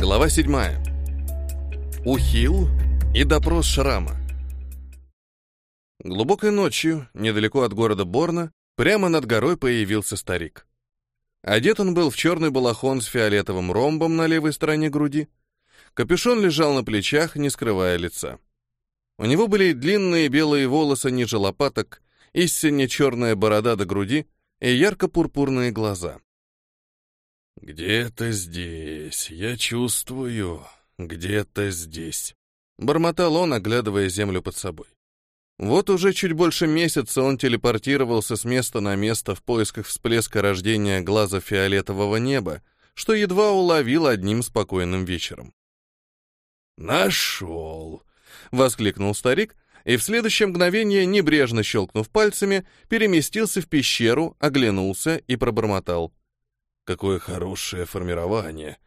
Глава 7. Ухил и допрос Шрама. Глубокой ночью, недалеко от города Борна, прямо над горой появился старик. Одет он был в черный балахон с фиолетовым ромбом на левой стороне груди. Капюшон лежал на плечах, не скрывая лица. У него были длинные белые волосы ниже лопаток, истинно черная борода до груди и ярко-пурпурные глаза. «Где-то здесь, я чувствую, где-то здесь», — бормотал он, оглядывая землю под собой. Вот уже чуть больше месяца он телепортировался с места на место в поисках всплеска рождения глаза фиолетового неба, что едва уловил одним спокойным вечером. «Нашел!» — воскликнул старик, и в следующее мгновение, небрежно щелкнув пальцами, переместился в пещеру, оглянулся и пробормотал. Какое хорошее формирование.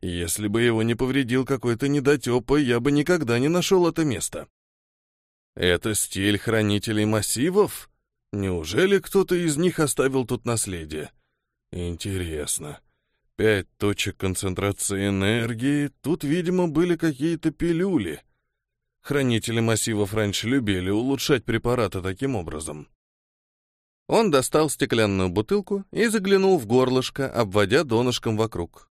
Если бы его не повредил какой-то недотепа, я бы никогда не нашел это место. Это стиль хранителей массивов? Неужели кто-то из них оставил тут наследие? Интересно. Пять точек концентрации энергии, тут, видимо, были какие-то пилюли. Хранители массивов раньше любили улучшать препараты таким образом. Он достал стеклянную бутылку и заглянул в горлышко, обводя донышком вокруг.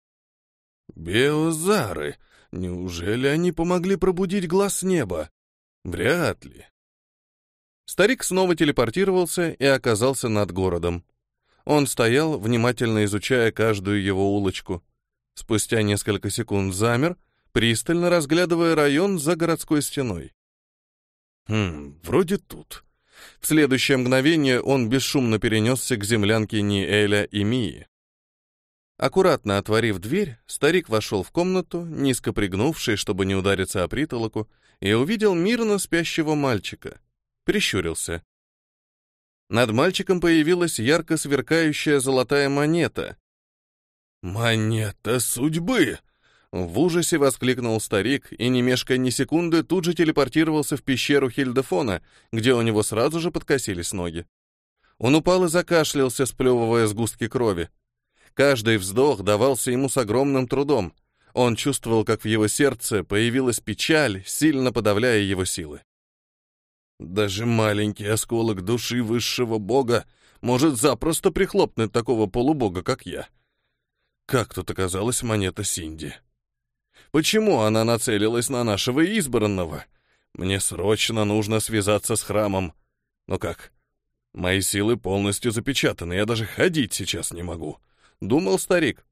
«Биозары! Неужели они помогли пробудить глаз неба? Вряд ли». Старик снова телепортировался и оказался над городом. Он стоял, внимательно изучая каждую его улочку. Спустя несколько секунд замер, пристально разглядывая район за городской стеной. «Хм, вроде тут», в следующее мгновение он бесшумно перенесся к землянке Ниэля и Мии. Аккуратно отворив дверь, старик вошел в комнату, низко пригнувшись, чтобы не удариться о притолоку, и увидел мирно спящего мальчика. Прищурился. Над мальчиком появилась ярко сверкающая золотая монета. «Монета судьбы!» В ужасе воскликнул старик и, не мешкая ни секунды, тут же телепортировался в пещеру Хильдефона, где у него сразу же подкосились ноги. Он упал и закашлялся, сплевывая сгустки крови. Каждый вздох давался ему с огромным трудом. Он чувствовал, как в его сердце появилась печаль, сильно подавляя его силы. Даже маленький осколок души высшего бога может запросто прихлопнуть такого полубога, как я. Как тут оказалась монета Синди? Почему она нацелилась на нашего избранного? Мне срочно нужно связаться с храмом. Но как? Мои силы полностью запечатаны, я даже ходить сейчас не могу. Думал старик.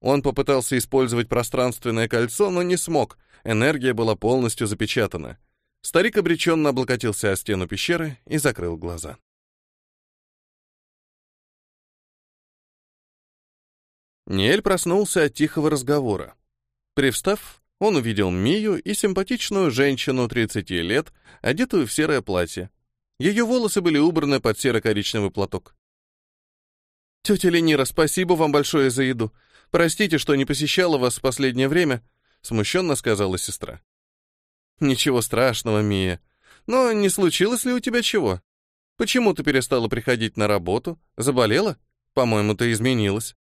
Он попытался использовать пространственное кольцо, но не смог. Энергия была полностью запечатана. Старик обреченно облокотился о стену пещеры и закрыл глаза. Ниэль проснулся от тихого разговора. Привстав, он увидел Мию и симпатичную женщину 30 лет, одетую в серое платье. Ее волосы были убраны под серо-коричневый платок. «Тетя Ленира, спасибо вам большое за еду. Простите, что не посещала вас в последнее время», — смущенно сказала сестра. «Ничего страшного, Мия. Но не случилось ли у тебя чего? Почему ты перестала приходить на работу? Заболела? По-моему, ты изменилась.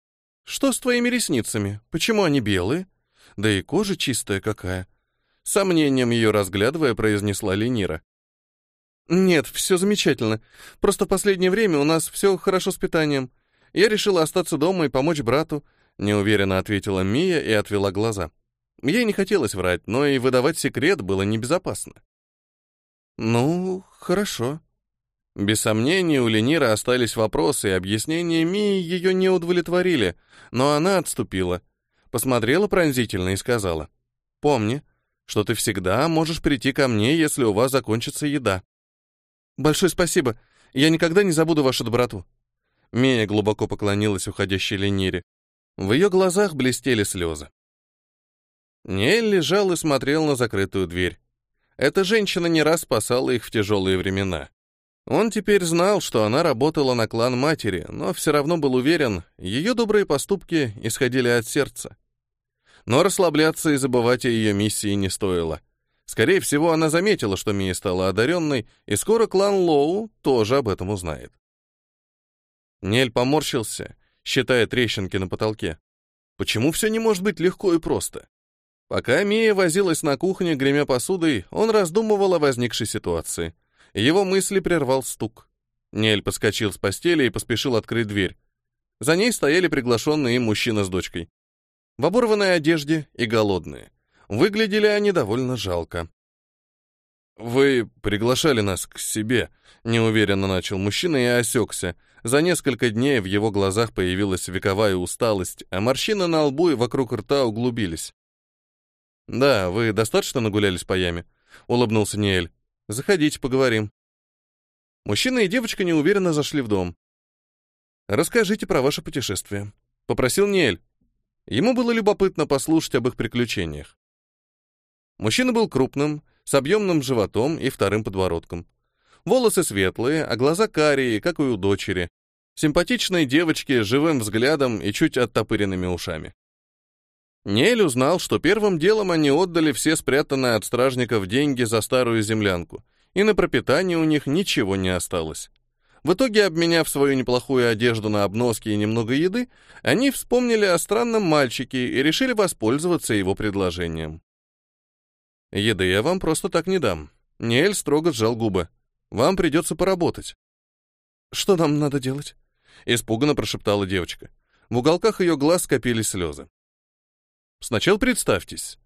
Что с твоими ресницами? Почему они белые? Да и кожа чистая какая. Сомнением ее разглядывая, произнесла Ленира. «Нет, все замечательно. Просто в последнее время у нас все хорошо с питанием. Я решила остаться дома и помочь брату», — неуверенно ответила Мия и отвела глаза. Ей не хотелось врать, но и выдавать секрет было небезопасно. «Ну, хорошо». Без сомнения, у Ленира остались вопросы, и объяснения Мии ее не удовлетворили, но она отступила — посмотрела пронзительно и сказала, «Помни, что ты всегда можешь прийти ко мне, если у вас закончится еда». «Большое спасибо. Я никогда не забуду вашу доброту». Мия глубоко поклонилась уходящей Ленире. В ее глазах блестели слезы. Нель лежал и смотрел на закрытую дверь. Эта женщина не раз спасала их в тяжелые времена. Он теперь знал, что она работала на клан матери, но все равно был уверен, ее добрые поступки исходили от сердца. Но расслабляться и забывать о ее миссии не стоило. Скорее всего, она заметила, что Мия стала одаренной, и скоро клан Лоу тоже об этом узнает. Нель поморщился, считая трещинки на потолке. Почему все не может быть легко и просто? Пока Мия возилась на кухне, гремя посудой, он раздумывал о возникшей ситуации. Его мысли прервал стук. Нель подскочил с постели и поспешил открыть дверь. За ней стояли приглашенные им мужчина с дочкой. В оборванной одежде и голодные. Выглядели они довольно жалко. «Вы приглашали нас к себе», — неуверенно начал мужчина и осекся. За несколько дней в его глазах появилась вековая усталость, а морщины на лбу и вокруг рта углубились. «Да, вы достаточно нагулялись по яме?» — улыбнулся Ниэль. «Заходите, поговорим». Мужчина и девочка неуверенно зашли в дом. «Расскажите про ваше путешествие», — попросил Ниэль. Ему было любопытно послушать об их приключениях. Мужчина был крупным, с объемным животом и вторым подбородком. Волосы светлые, а глаза карие, как и у дочери. Симпатичной девочки с живым взглядом и чуть оттопыренными ушами. Нель узнал, что первым делом они отдали все спрятанные от стражников деньги за старую землянку, и на пропитание у них ничего не осталось. В итоге, обменяв свою неплохую одежду на обноски и немного еды, они вспомнили о странном мальчике и решили воспользоваться его предложением. Еды я вам просто так не дам. Ниэль строго сжал губы. Вам придется поработать. Что нам надо делать? Испуганно прошептала девочка. В уголках ее глаз скопились слезы. Сначала представьтесь.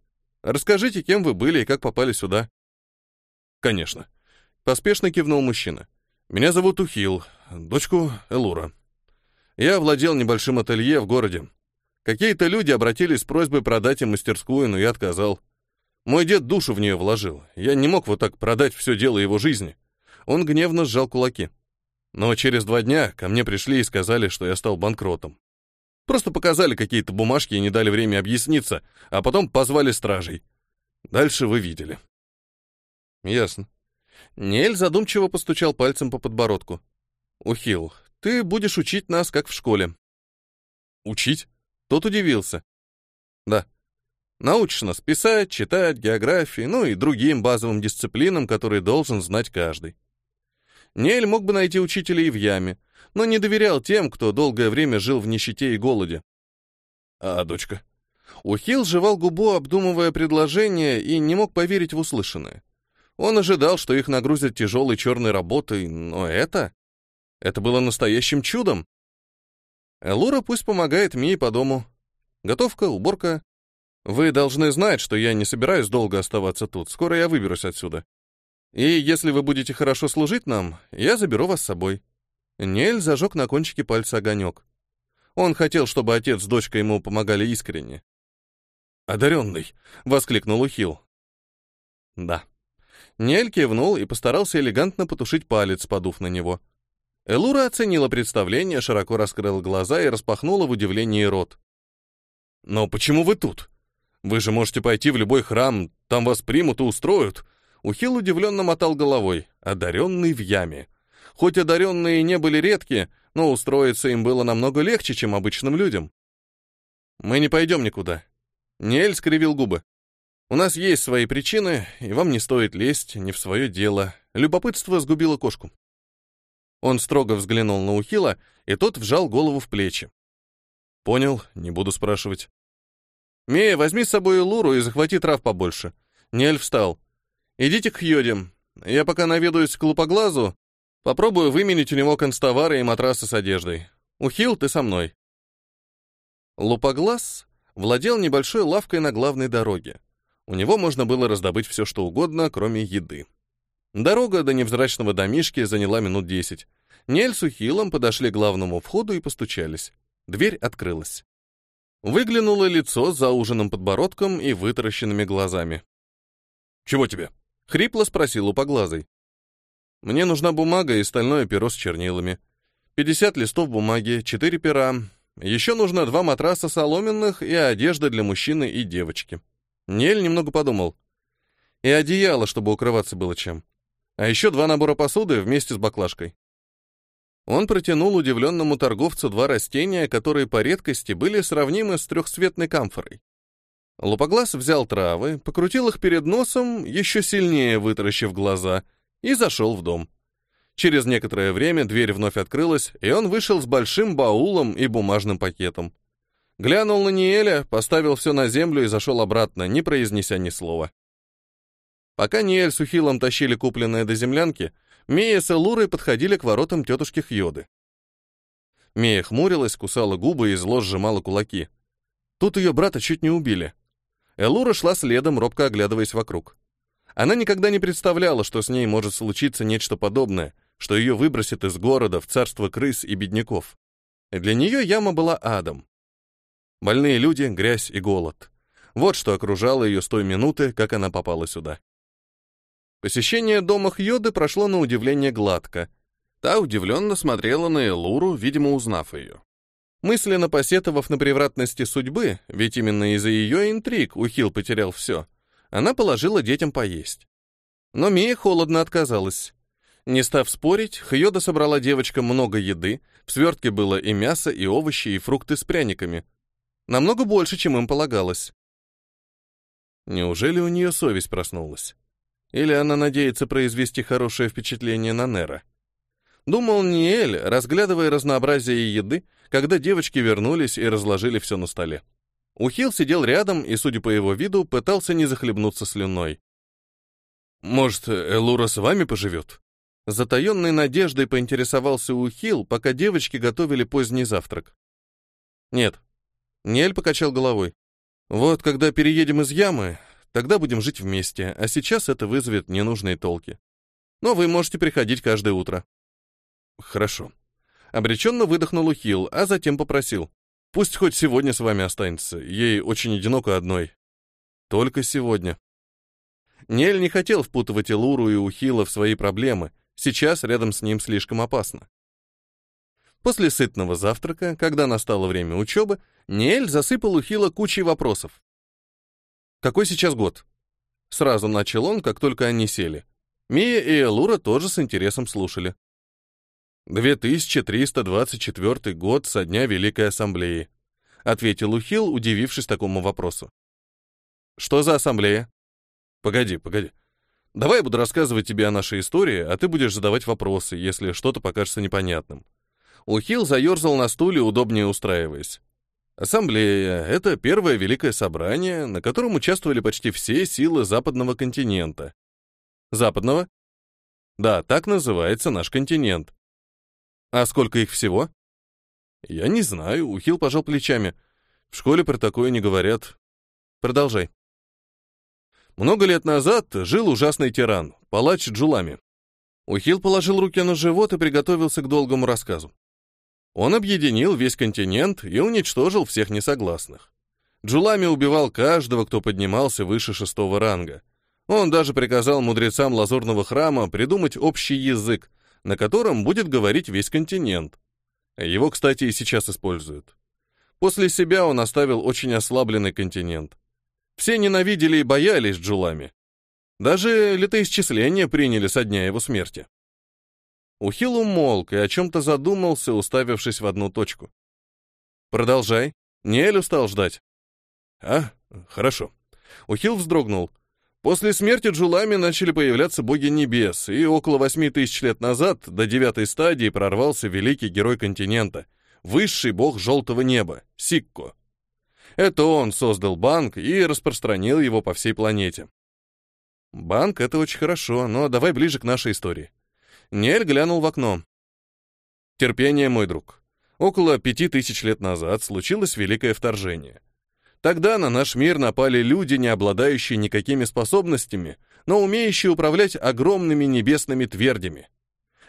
Расскажите, кем вы были и как попали сюда. Конечно. Поспешно кивнул мужчина. Меня зовут Ухил, дочку Элура. Я владел небольшим ателье в городе. Какие-то люди обратились с просьбой продать им мастерскую, но я отказал. Мой дед душу в нее вложил. Я не мог вот так продать все дело его жизни. Он гневно сжал кулаки. Но через два дня ко мне пришли и сказали, что я стал банкротом. Просто показали какие-то бумажки и не дали время объясниться, а потом позвали стражей. Дальше вы видели. Ясно. Нель задумчиво постучал пальцем по подбородку. Ухил, ты будешь учить нас, как в школе. Учить? Тот удивился. Да. Научишь нас писать, читать, географии, ну и другим базовым дисциплинам, которые должен знать каждый. Нель мог бы найти учителя и в яме, но не доверял тем, кто долгое время жил в нищете и голоде. А дочка? Ухил жевал губу, обдумывая предложение, и не мог поверить в услышанное. Он ожидал, что их нагрузят тяжелой черной работой, но это... Это было настоящим чудом. Элура пусть помогает Мии по дому. Готовка, уборка, вы должны знать, что я не собираюсь долго оставаться тут. Скоро я выберусь отсюда. И если вы будете хорошо служить нам, я заберу вас с собой». Нель зажег на кончике пальца огонек. Он хотел, чтобы отец с дочкой ему помогали искренне. «Одаренный!» — воскликнул Ухил. «Да». Нель кивнул и постарался элегантно потушить палец, подув на него. Элура оценила представление, широко раскрыла глаза и распахнула в удивлении рот. «Но почему вы тут?» Вы же можете пойти в любой храм, там вас примут и устроят. Ухил удивленно мотал головой. Одаренный в яме. Хоть одаренные не были редки, но устроиться им было намного легче, чем обычным людям. Мы не пойдем никуда. Нель скривил губы. У нас есть свои причины, и вам не стоит лезть не в свое дело. Любопытство сгубило кошку. Он строго взглянул на Ухила, и тот вжал голову в плечи. Понял, не буду спрашивать. «Мия, возьми с собой Луру и захвати трав побольше». Нель встал. «Идите к Йоде. Я пока наведаюсь к Лупоглазу, попробую выменить у него констовары и матрасы с одеждой. Ухил, ты со мной». Лупоглаз владел небольшой лавкой на главной дороге. У него можно было раздобыть все, что угодно, кроме еды. Дорога до невзрачного домишки заняла минут десять. Нель с Ухилом подошли к главному входу и постучались. Дверь открылась. Выглянуло лицо с зауженным подбородком и вытаращенными глазами. «Чего тебе?» — хрипло спросил упоглазый. «Мне нужна бумага и стальное перо с чернилами. 50 листов бумаги, 4 пера. Еще нужно два матраса соломенных и одежда для мужчины и девочки». Нель немного подумал. «И одеяло, чтобы укрываться было чем. А еще два набора посуды вместе с баклажкой». Он протянул удивленному торговцу два растения, которые по редкости были сравнимы с трехцветной камфорой. Лупоглаз взял травы, покрутил их перед носом, еще сильнее вытаращив глаза, и зашел в дом. Через некоторое время дверь вновь открылась, и он вышел с большим баулом и бумажным пакетом. Глянул на Ниэля, поставил все на землю и зашел обратно, не произнеся ни слова. Пока Ниэль с Ухилом тащили купленное до землянки, Мия с Элурой подходили к воротам тетушки Хьоды. Мия хмурилась, кусала губы и зло сжимала кулаки. Тут ее брата чуть не убили. Элура шла следом, робко оглядываясь вокруг. Она никогда не представляла, что с ней может случиться нечто подобное, что ее выбросит из города в царство крыс и бедняков. Для нее яма была адом. Больные люди, грязь и голод. Вот что окружало ее с той минуты, как она попала сюда. Посещение дома Хьоды прошло на удивление гладко. Та удивленно смотрела на Элуру, видимо, узнав ее. Мысленно посетовав на превратности судьбы, ведь именно из-за ее интриг Ухил потерял все, она положила детям поесть. Но Мия холодно отказалась. Не став спорить, Хьода собрала девочкам много еды, в свертке было и мясо, и овощи, и фрукты с пряниками. Намного больше, чем им полагалось. Неужели у нее совесть проснулась? Или она надеется произвести хорошее впечатление на Нера? Думал Ниэль, разглядывая разнообразие еды, когда девочки вернулись и разложили все на столе. Ухил сидел рядом и, судя по его виду, пытался не захлебнуться слюной. «Может, Элура с вами поживет?» Затаенной надеждой поинтересовался Ухил, пока девочки готовили поздний завтрак. «Нет». Нель покачал головой. «Вот когда переедем из ямы, тогда будем жить вместе, а сейчас это вызовет ненужные толки. Но вы можете приходить каждое утро». «Хорошо». Обреченно выдохнул Ухил, а затем попросил. «Пусть хоть сегодня с вами останется, ей очень одиноко одной». «Только сегодня». Нель не хотел впутывать Элуру и Ухила в свои проблемы, сейчас рядом с ним слишком опасно. После сытного завтрака, когда настало время учебы, Нель засыпал Ухила кучей вопросов. «Какой сейчас год?» Сразу начал он, как только они сели. Мия и Элура тоже с интересом слушали. 2324 год со дня Великой Ассамблеи, ответил Ухил, удивившись такому вопросу. Что за ассамблея? Погоди, погоди. Давай я буду рассказывать тебе о нашей истории, а ты будешь задавать вопросы, если что-то покажется непонятным. Ухил заерзал на стуле, удобнее устраиваясь. Ассамблея — это первое великое собрание, на котором участвовали почти все силы западного континента. Западного? Да, так называется наш континент. А сколько их всего? Я не знаю, Ухил пожал плечами. В школе про такое не говорят. Продолжай. Много лет назад жил ужасный тиран, палач Джулами. Ухил положил руки на живот и приготовился к долгому рассказу. Он объединил весь континент и уничтожил всех несогласных. Джулами убивал каждого, кто поднимался выше шестого ранга. Он даже приказал мудрецам Лазурного храма придумать общий язык, на котором будет говорить весь континент. Его, кстати, и сейчас используют. После себя он оставил очень ослабленный континент. Все ненавидели и боялись Джулами. Даже летоисчисления приняли со дня его смерти. Ухил умолк и о чем-то задумался, уставившись в одну точку. «Продолжай. Ниэль устал ждать». «А, хорошо». Ухил вздрогнул. После смерти Джулами начали появляться боги небес, и около восьми тысяч лет назад до девятой стадии прорвался великий герой континента, высший бог желтого неба, Сикко. Это он создал банк и распространил его по всей планете. Банк — это очень хорошо, но давай ближе к нашей истории. Нель глянул в окно. Терпение, мой друг. Около пяти тысяч лет назад случилось великое вторжение. Тогда на наш мир напали люди, не обладающие никакими способностями, но умеющие управлять огромными небесными твердями.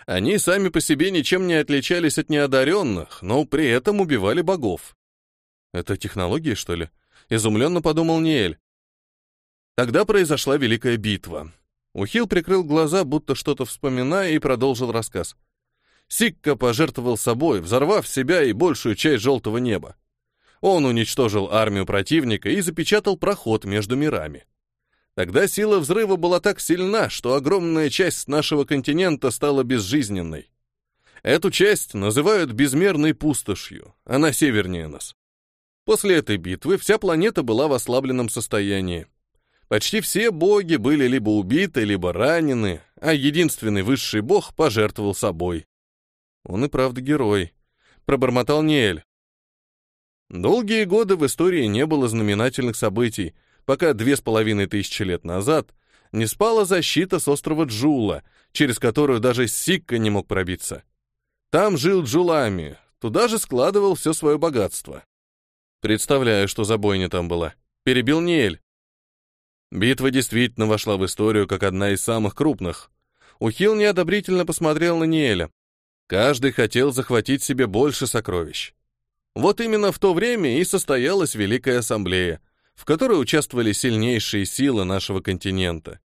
Они сами по себе ничем не отличались от неодаренных, но при этом убивали богов. Это технологии, что ли? Изумленно подумал Ниэль. Тогда произошла великая битва. Ухил прикрыл глаза, будто что-то вспоминая, и продолжил рассказ. Сикка пожертвовал собой, взорвав себя и большую часть желтого неба. Он уничтожил армию противника и запечатал проход между мирами. Тогда сила взрыва была так сильна, что огромная часть нашего континента стала безжизненной. Эту часть называют безмерной пустошью, она севернее нас. После этой битвы вся планета была в ослабленном состоянии. Почти все боги были либо убиты, либо ранены, а единственный высший бог пожертвовал собой. Он и правда герой. Пробормотал Ниэль. Долгие годы в истории не было знаменательных событий, пока две с половиной тысячи лет назад не спала защита с острова Джула, через которую даже Сикка не мог пробиться. Там жил Джулами, туда же складывал все свое богатство. Представляю, что за бойня там была. Перебил Ниэль. Битва действительно вошла в историю как одна из самых крупных. Ухил неодобрительно посмотрел на Ниэля. Каждый хотел захватить себе больше сокровищ. Вот именно в то время и состоялась Великая Ассамблея, в которой участвовали сильнейшие силы нашего континента.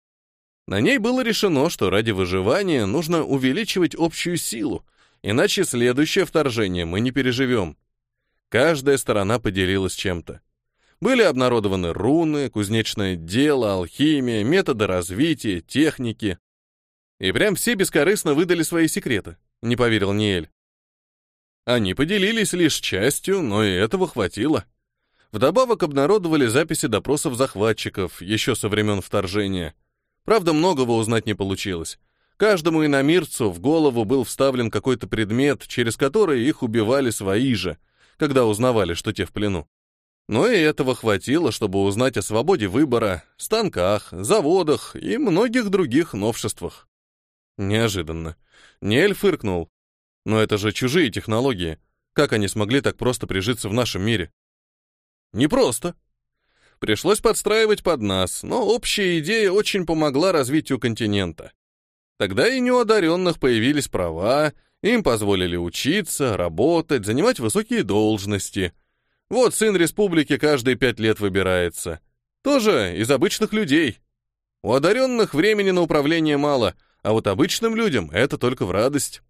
На ней было решено, что ради выживания нужно увеличивать общую силу, иначе следующее вторжение мы не переживем. Каждая сторона поделилась чем-то. Были обнародованы руны, кузнечное дело, алхимия, методы развития, техники. И прям все бескорыстно выдали свои секреты, не поверил Ниэль. Они поделились лишь частью, но и этого хватило. Вдобавок обнародовали записи допросов захватчиков еще со времен вторжения. Правда, многого узнать не получилось. Каждому иномирцу в голову был вставлен какой-то предмет, через который их убивали свои же, когда узнавали, что те в плену. Но и этого хватило, чтобы узнать о свободе выбора, станках, заводах и многих других новшествах. Неожиданно. Нель фыркнул. Но это же чужие технологии. Как они смогли так просто прижиться в нашем мире? Непросто. Пришлось подстраивать под нас, но общая идея очень помогла развитию континента. Тогда и не у одаренных появились права, им позволили учиться, работать, занимать высокие должности. Вот сын республики каждые пять лет выбирается. Тоже из обычных людей. У одаренных времени на управление мало, а вот обычным людям это только в радость.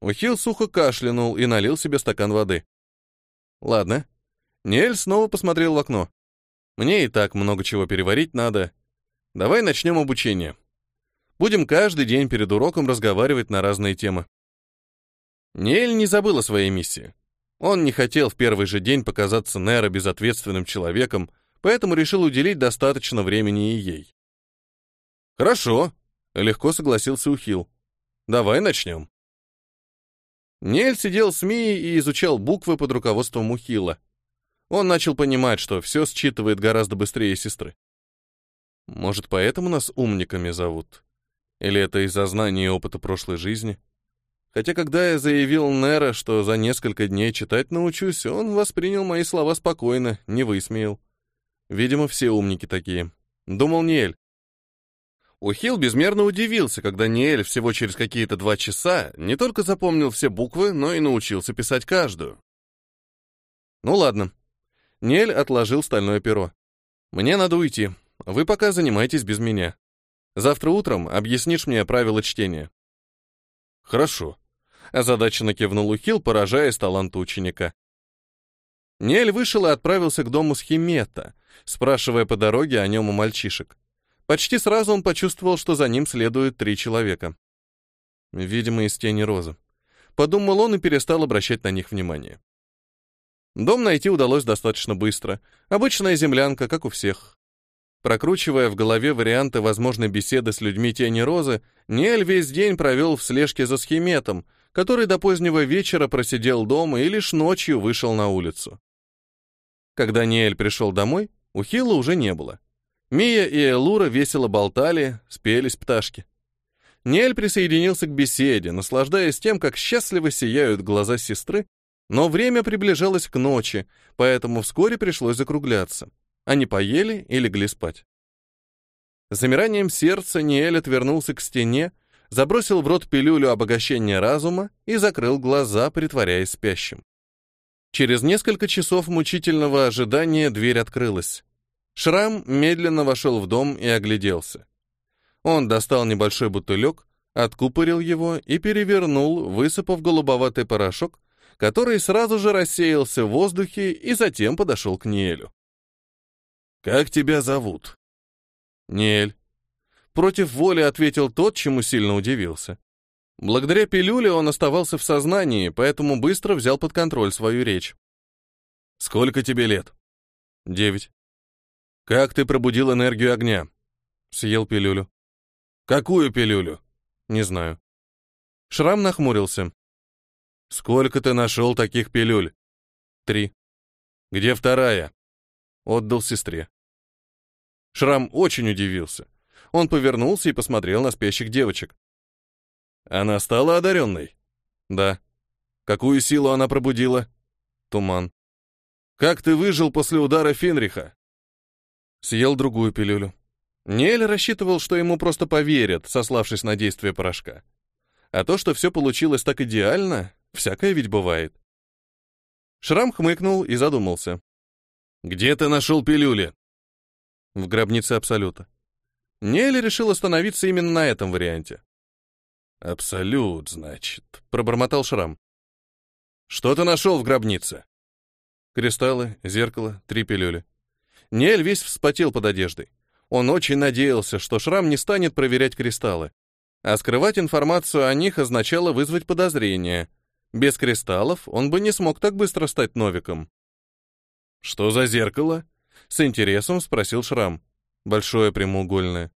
Ухил сухо кашлянул и налил себе стакан воды. Ладно. Нель снова посмотрел в окно. Мне и так много чего переварить надо. Давай начнем обучение. Будем каждый день перед уроком разговаривать на разные темы. Нель не забыл о своей миссии. Он не хотел в первый же день показаться Неро безответственным человеком, поэтому решил уделить достаточно времени и ей. «Хорошо», — легко согласился Ухил. «Давай начнем». Нель сидел с Мией и изучал буквы под руководством Ухила. Он начал понимать, что все считывает гораздо быстрее сестры. Может, поэтому нас умниками зовут? Или это из-за знаний и опыта прошлой жизни? Хотя когда я заявил Нера, что за несколько дней читать научусь, он воспринял мои слова спокойно, не высмеял. Видимо, все умники такие. Думал Ниэль. Ухил безмерно удивился, когда Ниэль всего через какие-то два часа не только запомнил все буквы, но и научился писать каждую. Ну ладно. Ниэль отложил стальное перо. Мне надо уйти. Вы пока занимайтесь без меня. Завтра утром объяснишь мне правила чтения. Хорошо. Озадаченно кивнул Ухил, поражаясь таланту ученика. Нель вышел и отправился к дому Схимета, спрашивая по дороге о нем у мальчишек. Почти сразу он почувствовал, что за ним следуют три человека. Видимо, из тени розы. Подумал он и перестал обращать на них внимание. Дом найти удалось достаточно быстро. Обычная землянка, как у всех. Прокручивая в голове варианты возможной беседы с людьми тени розы, Нель весь день провел в слежке за схеметом, который до позднего вечера просидел дома и лишь ночью вышел на улицу. Когда Ниэль пришел домой, у Хилла уже не было. Мия и Элура весело болтали, спелись пташки. Ниэль присоединился к беседе, наслаждаясь тем, как счастливо сияют глаза сестры, но время приближалось к ночи, поэтому вскоре пришлось закругляться. Они поели и легли спать. Замиранием сердца Ниэль отвернулся к стене, забросил в рот пилюлю обогащения разума и закрыл глаза, притворяясь спящим. Через несколько часов мучительного ожидания дверь открылась. Шрам медленно вошел в дом и огляделся. Он достал небольшой бутылек, откупорил его и перевернул, высыпав голубоватый порошок, который сразу же рассеялся в воздухе и затем подошел к Ниэлю. «Как тебя зовут?» «Ниэль». Против воли ответил тот, чему сильно удивился. Благодаря пилюле он оставался в сознании, поэтому быстро взял под контроль свою речь. «Сколько тебе лет?» «Девять». Как ты пробудил энергию огня? Съел пилюлю. Какую пилюлю? Не знаю. Шрам нахмурился. Сколько ты нашел таких пилюль? Три. «Где вторая?» Отдал сестре. Шрам очень удивился. Он повернулся и посмотрел на спящих девочек. Она стала одаренной? Да. Какую силу она пробудила? Туман. Как ты выжил после удара Фенриха? Съел другую пилюлю. Ниэль рассчитывал, что ему просто поверят, сославшись на действие порошка. А то, что все получилось так идеально, всякое ведь бывает. Шрам хмыкнул и задумался. «Где ты нашел пилюли?» В гробнице Абсолюта. Ниэль решил остановиться именно на этом варианте. «Абсолют, значит», — пробормотал Шрам. «Что ты нашел в гробнице?» Кристаллы, зеркало, три пилюли. Ниэль весь вспотел под одеждой. Он очень надеялся, что Шрам не станет проверять кристаллы. А скрывать информацию о них означало вызвать подозрения. Без кристаллов он бы не смог так быстро стать Новиком. «Что за зеркало?» — с интересом спросил Шрам. Большое прямоугольное.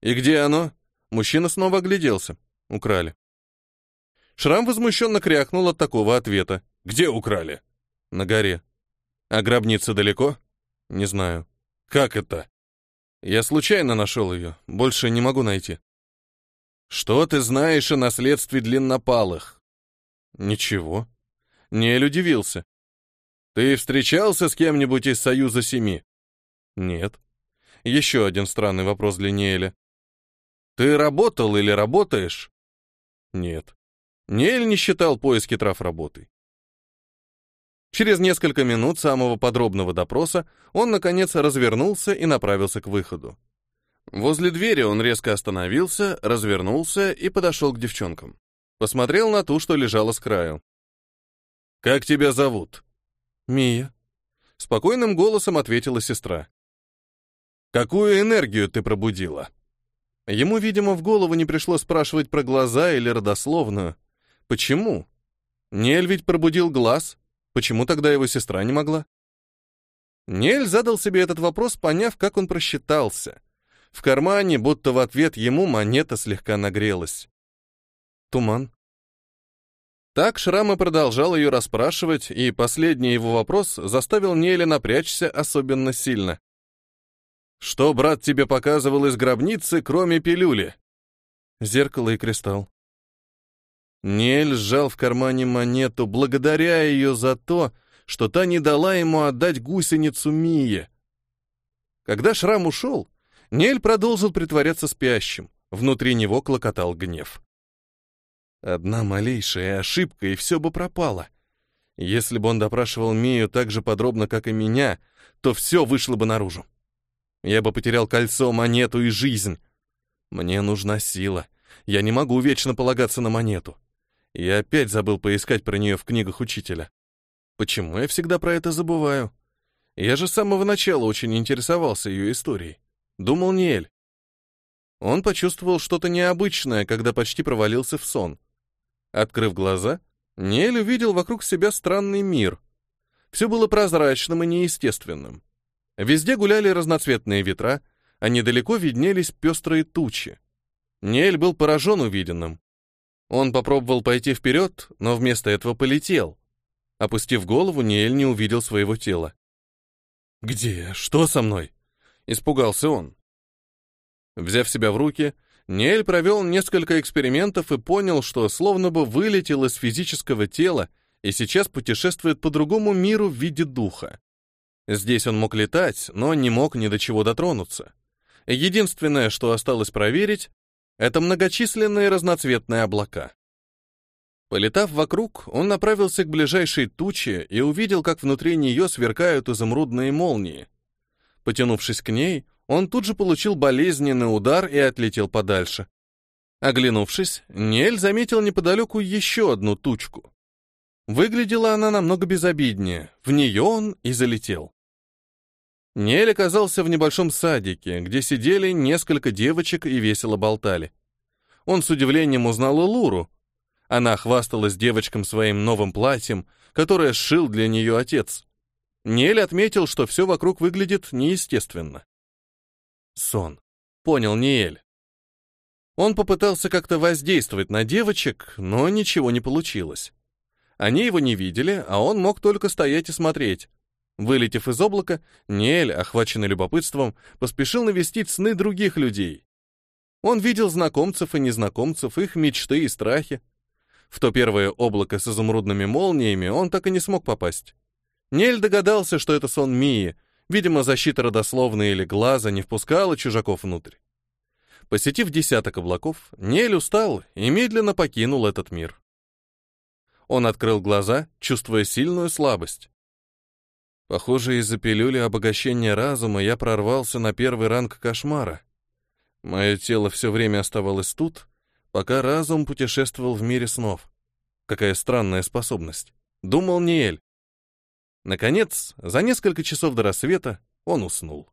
«И где оно?» Мужчина снова огляделся. Украли. Шрам возмущенно крякнул от такого ответа. «Где украли?» «На горе». «А гробница далеко?» «Не знаю». «Как это?» «Я случайно нашел ее. Больше не могу найти». «Что ты знаешь о наследстве длиннопалых?» «Ничего». Нель удивился. «Ты встречался с кем-нибудь из Союза Семи?» «Нет». Еще один странный вопрос для Неэля. Ты работал или работаешь? Нет. Неэль не считал поиски трав работой. Через несколько минут самого подробного допроса он, наконец, развернулся и направился к выходу. Возле двери он резко остановился, развернулся и подошел к девчонкам. Посмотрел на ту, что лежала с краю. «Как тебя зовут?» «Мия», — спокойным голосом ответила сестра. «Какую энергию ты пробудила?» Ему, видимо, в голову не пришло спрашивать про глаза или родословную. Почему? Нель ведь пробудил глаз. Почему тогда его сестра не могла? Нель задал себе этот вопрос, поняв, как он просчитался. В кармане, будто в ответ ему, монета слегка нагрелась. Туман. Так Шрама продолжал ее расспрашивать, и последний его вопрос заставил Неля напрячься особенно сильно. Что брат тебе показывал из гробницы, кроме пилюли? Зеркало и кристалл. Нель сжал в кармане монету, благодаря ее за то, что та не дала ему отдать гусеницу Мие. Когда Шрам ушел, Нель продолжил притворяться спящим. Внутри него клокотал гнев. Одна малейшая ошибка, и все бы пропало. Если бы он допрашивал Мию так же подробно, как и меня, то все вышло бы наружу. Я бы потерял кольцо, монету и жизнь. Мне нужна сила. Я не могу вечно полагаться на монету. Я опять забыл поискать про нее в книгах учителя. Почему я всегда про это забываю? Я же с самого начала очень интересовался ее историей. Думал Ниэль. Он почувствовал что-то необычное, когда почти провалился в сон. Открыв глаза, Ниэль увидел вокруг себя странный мир. Все было прозрачным и неестественным. Везде гуляли разноцветные ветра, а недалеко виднелись пестрые тучи. Ниэль был поражен увиденным. Он попробовал пойти вперед, но вместо этого полетел. Опустив голову, Ниэль не увидел своего тела. «Где? Что со мной?» — испугался он. Взяв себя в руки, Ниэль провел несколько экспериментов и понял, что словно бы вылетел из физического тела и сейчас путешествует по другому миру в виде духа. Здесь он мог летать, но не мог ни до чего дотронуться. Единственное, что осталось проверить, это многочисленные разноцветные облака. Полетав вокруг, он направился к ближайшей туче и увидел, как внутри нее сверкают изумрудные молнии. Потянувшись к ней, он тут же получил болезненный удар и отлетел подальше. Оглянувшись, Нель заметил неподалеку еще одну тучку. Выглядела она намного безобиднее, в нее он и залетел. Нель оказался в небольшом садике, где сидели несколько девочек и весело болтали. Он с удивлением узнал Луру. Она хвасталась девочкам своим новым платьем, которое сшил для нее отец. Нель отметил, что все вокруг выглядит неестественно. Сон. Понял Ниэль. Он попытался как-то воздействовать на девочек, но ничего не получилось. Они его не видели, а он мог только стоять и смотреть. Вылетев из облака, Ниэль, охваченный любопытством, поспешил навестить сны других людей. Он видел знакомцев и незнакомцев, их мечты и страхи. В то первое облако с изумрудными молниями он так и не смог попасть. Нель догадался, что это сон Мии, видимо, защита родословной или глаза не впускала чужаков внутрь. Посетив десяток облаков, Нель устал и медленно покинул этот мир. Он открыл глаза, чувствуя сильную слабость. Похоже, из-за пилюли обогащения разума я прорвался на первый ранг кошмара. Мое тело все время оставалось тут, пока разум путешествовал в мире снов. Какая странная способность. Думал Ниэль. Наконец, за несколько часов до рассвета он уснул.